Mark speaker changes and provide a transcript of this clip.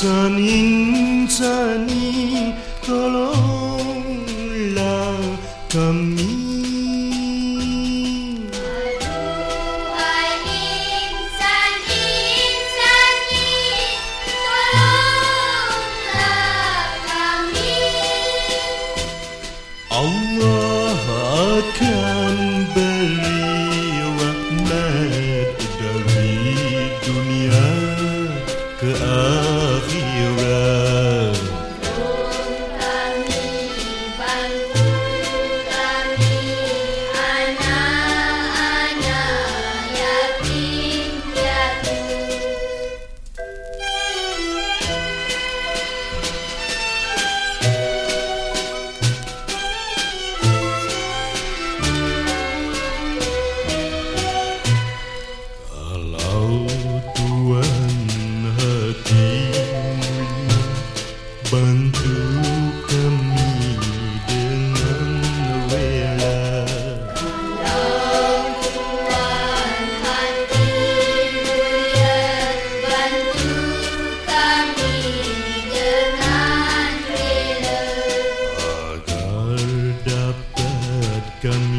Speaker 1: Insan-insani tolonglah kami dapat